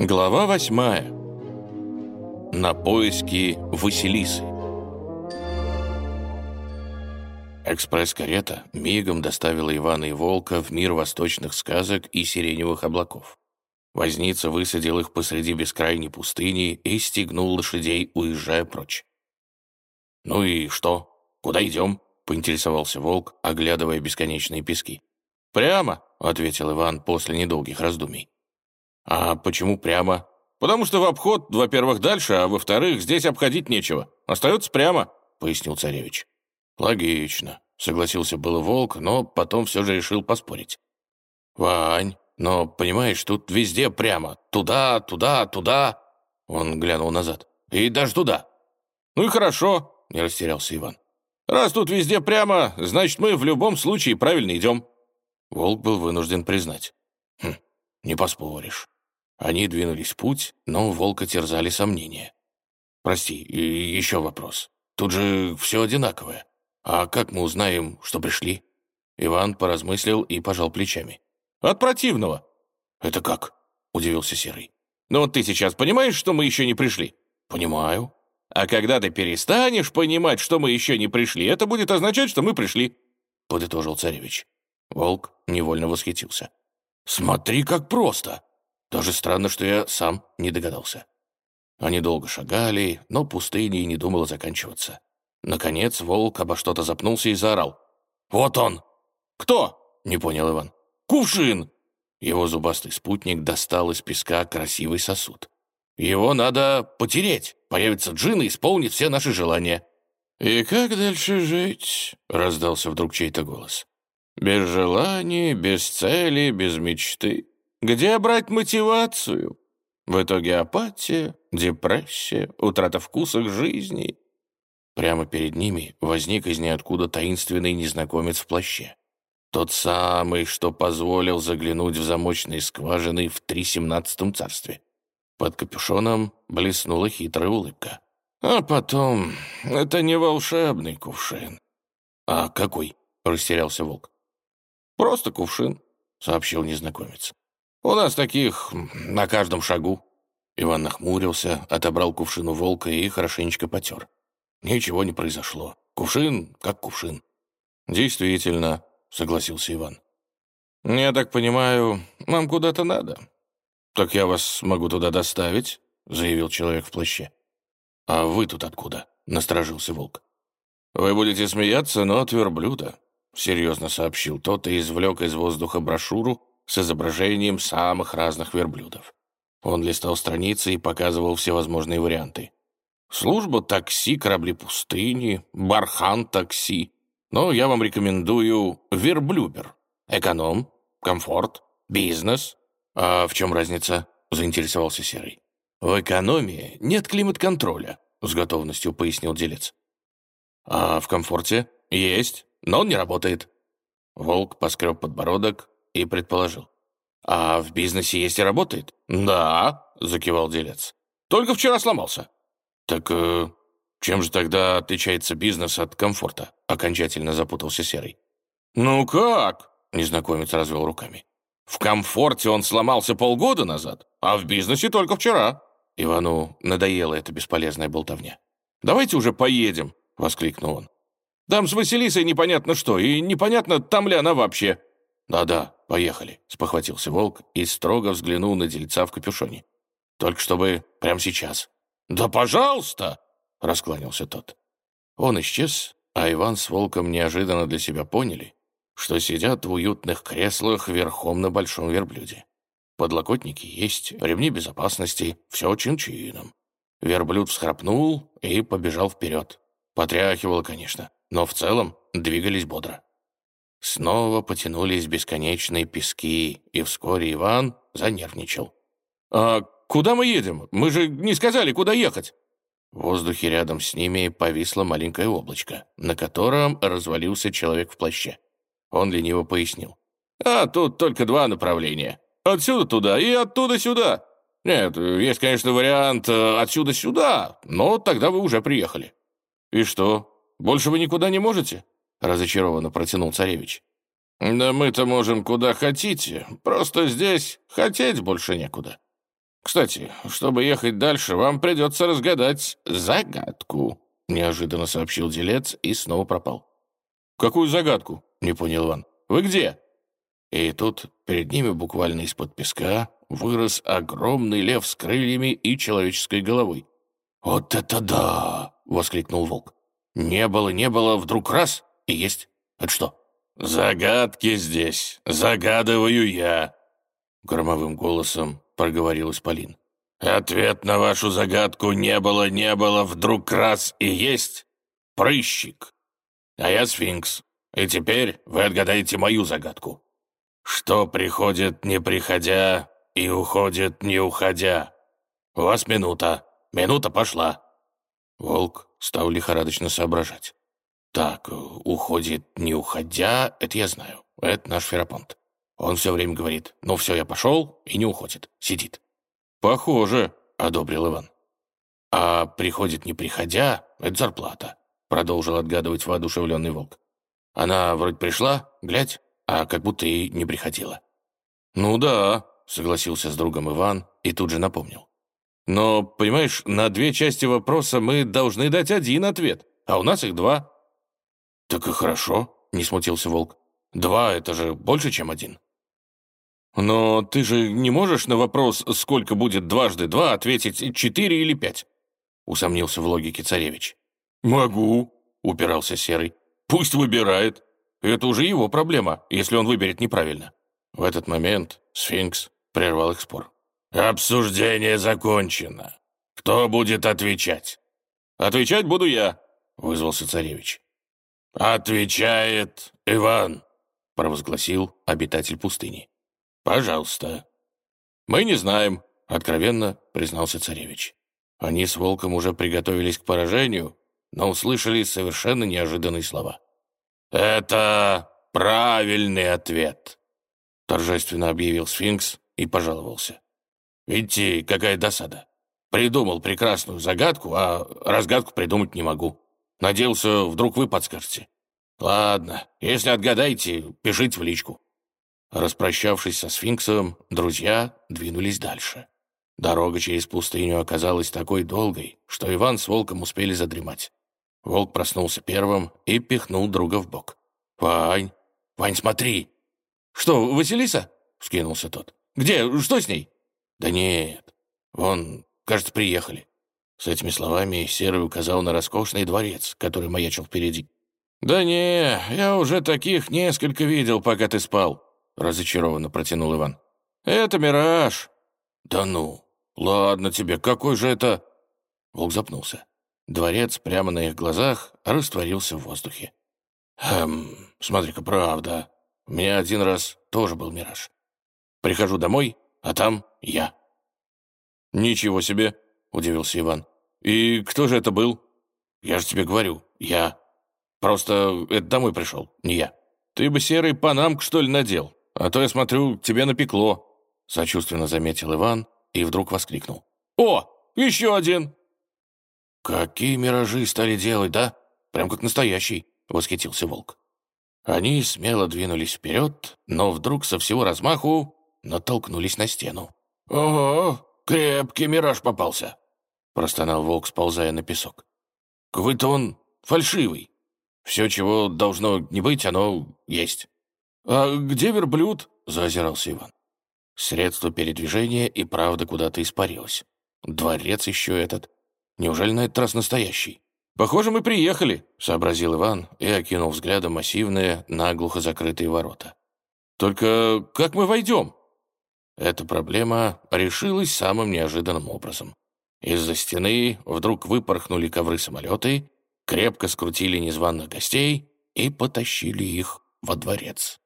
Глава восьмая. На поиски Василисы. Экспресс-карета мигом доставила Ивана и Волка в мир восточных сказок и сиреневых облаков. Возница высадил их посреди бескрайней пустыни и стегнул лошадей, уезжая прочь. «Ну и что? Куда идем?» — поинтересовался Волк, оглядывая бесконечные пески. «Прямо», — ответил Иван после недолгих раздумий. «А почему прямо?» «Потому что в обход, во-первых, дальше, а во-вторых, здесь обходить нечего. Остается прямо», — пояснил царевич. «Логично», — согласился было волк, но потом все же решил поспорить. «Вань, но, понимаешь, тут везде прямо. Туда, туда, туда». Он глянул назад. «И даже туда». «Ну и хорошо», — не растерялся Иван. «Раз тут везде прямо, значит, мы в любом случае правильно идем». Волк был вынужден признать. «Хм, не поспоришь». Они двинулись в путь, но волка терзали сомнения. «Прости, еще вопрос. Тут же все одинаковое. А как мы узнаем, что пришли?» Иван поразмыслил и пожал плечами. «От противного». «Это как?» — удивился Серый. «Ну вот ты сейчас понимаешь, что мы еще не пришли?» «Понимаю». «А когда ты перестанешь понимать, что мы еще не пришли, это будет означать, что мы пришли», — подытожил царевич. Волк невольно восхитился. «Смотри, как просто!» Даже странно, что я сам не догадался. Они долго шагали, но пустыня и не думала заканчиваться. Наконец волк обо что-то запнулся и заорал. «Вот он!» «Кто?» — не понял Иван. «Кувшин!» Его зубастый спутник достал из песка красивый сосуд. «Его надо потереть. Появится джин и исполнит все наши желания». «И как дальше жить?» — раздался вдруг чей-то голос. «Без желаний, без цели, без мечты. Где брать мотивацию? В итоге апатия, депрессия, утрата вкуса к жизни. Прямо перед ними возник из ниоткуда таинственный незнакомец в плаще. Тот самый, что позволил заглянуть в замочные скважины в трисемнадцатом царстве. Под капюшоном блеснула хитрая улыбка. А потом, это не волшебный кувшин. «А какой?» — растерялся волк. «Просто кувшин», — сообщил незнакомец. «У нас таких на каждом шагу». Иван нахмурился, отобрал кувшин у волка и хорошенечко потер. Ничего не произошло. Кувшин как кувшин. «Действительно», — согласился Иван. «Я так понимаю, вам куда-то надо?» «Так я вас могу туда доставить», — заявил человек в плаще. «А вы тут откуда?» — насторожился волк. «Вы будете смеяться, но от верблюда», — серьезно сообщил тот и извлек из воздуха брошюру, с изображением самых разных верблюдов. Он листал страницы и показывал всевозможные варианты. Служба такси, корабли пустыни, бархан-такси. Но я вам рекомендую верблюбер. Эконом, комфорт, бизнес. А в чем разница? Заинтересовался Серый. В экономии нет климат-контроля, с готовностью пояснил делец. А в комфорте? Есть, но он не работает. Волк поскреб подбородок, и предположил. «А в бизнесе есть и работает?» «Да», — закивал делец. «Только вчера сломался». «Так э, чем же тогда отличается бизнес от комфорта?» Окончательно запутался Серый. «Ну как?» — незнакомец развел руками. «В комфорте он сломался полгода назад, а в бизнесе только вчера». Ивану надоела эта бесполезная болтовня. «Давайте уже поедем», — воскликнул он. «Там с Василисой непонятно что, и непонятно, там ли она вообще». «Да-да, поехали», — спохватился волк и строго взглянул на дельца в капюшоне. «Только чтобы прямо сейчас». «Да пожалуйста!» — раскланялся тот. Он исчез, а Иван с волком неожиданно для себя поняли, что сидят в уютных креслах верхом на большом верблюде. Подлокотники есть, ремни безопасности, все чин-чином. Верблюд всхрапнул и побежал вперед. Потряхивало, конечно, но в целом двигались бодро. Снова потянулись бесконечные пески, и вскоре Иван занервничал. «А куда мы едем? Мы же не сказали, куда ехать!» В воздухе рядом с ними повисло маленькое облачко, на котором развалился человек в плаще. Он лениво пояснил. «А тут только два направления. Отсюда туда и оттуда сюда. Нет, есть, конечно, вариант э, отсюда сюда, но тогда вы уже приехали». «И что, больше вы никуда не можете?» — разочарованно протянул царевич. «Да мы-то можем куда хотите, просто здесь хотеть больше некуда». Кстати, чтобы ехать дальше, вам придется разгадать загадку», — неожиданно сообщил делец и снова пропал. «Какую загадку?» — не понял Иван. «Вы где?» И тут перед ними буквально из-под песка вырос огромный лев с крыльями и человеческой головой. «Вот это да!» — воскликнул волк. «Не было, не было, вдруг раз и есть. Это что?» «Загадки здесь. Загадываю я», — громовым голосом проговорил Исполин. «Ответ на вашу загадку не было, не было, вдруг раз и есть. Прыщик. А я сфинкс. И теперь вы отгадаете мою загадку. Что приходит, не приходя, и уходит, не уходя? У вас минута. Минута пошла». Волк стал лихорадочно соображать. «Так, уходит, не уходя, это я знаю. Это наш Ферапонт. Он все время говорит, ну все, я пошел, и не уходит, сидит». «Похоже», — одобрил Иван. «А приходит, не приходя, это зарплата», — продолжил отгадывать воодушевленный волк. «Она вроде пришла, глядь, а как будто и не приходила». «Ну да», — согласился с другом Иван и тут же напомнил. «Но, понимаешь, на две части вопроса мы должны дать один ответ, а у нас их два». «Так и хорошо», — не смутился волк. «Два — это же больше, чем один». «Но ты же не можешь на вопрос, сколько будет дважды два, ответить четыре или пять?» — усомнился в логике царевич. «Могу», — упирался Серый. «Пусть выбирает. Это уже его проблема, если он выберет неправильно». В этот момент сфинкс прервал их спор. «Обсуждение закончено. Кто будет отвечать?» «Отвечать буду я», — вызвался царевич. «Отвечает Иван», — провозгласил обитатель пустыни. «Пожалуйста». «Мы не знаем», — откровенно признался царевич. Они с волком уже приготовились к поражению, но услышали совершенно неожиданные слова. «Это правильный ответ», — торжественно объявил сфинкс и пожаловался. «Видите, какая досада. Придумал прекрасную загадку, а разгадку придумать не могу. Надеялся, вдруг вы подскажете. Ладно, если отгадаете, пишите в личку». Распрощавшись со сфинксом, друзья двинулись дальше. Дорога через пустыню оказалась такой долгой, что Иван с Волком успели задремать. Волк проснулся первым и пихнул друга в бок. «Вань! Вань, смотри!» «Что, Василиса?» — вскинулся тот. «Где? Что с ней?» «Да нет. Вон, кажется, приехали». С этими словами Серый указал на роскошный дворец, который маячил впереди. «Да не, я уже таких несколько видел, пока ты спал», — разочарованно протянул Иван. «Это мираж». «Да ну, ладно тебе, какой же это...» Волк запнулся. Дворец прямо на их глазах растворился в воздухе. «Эм, смотри-ка, правда. У меня один раз тоже был мираж. Прихожу домой, а там я». «Ничего себе!» — удивился Иван. «И кто же это был?» «Я же тебе говорю, я. Просто это домой пришел, не я. Ты бы серый панамку, что ли, надел? А то, я смотрю, тебе напекло», — сочувственно заметил Иван и вдруг воскликнул. «О, еще один!» «Какие миражи стали делать, да? Прям как настоящий», — восхитился волк. Они смело двинулись вперед, но вдруг со всего размаху натолкнулись на стену. «Ого, крепкий мираж попался!» — простонал волк, сползая на песок. «Какой-то он фальшивый. Все, чего должно не быть, оно есть». «А где верблюд?» — заозирался Иван. Средство передвижения и правда куда-то испарилось. Дворец еще этот. Неужели на этот раз настоящий? «Похоже, мы приехали», — сообразил Иван и окинул взглядом массивные, наглухо закрытые ворота. «Только как мы войдем?» Эта проблема решилась самым неожиданным образом. Из-за стены вдруг выпорхнули ковры-самолеты, крепко скрутили незваных гостей и потащили их во дворец.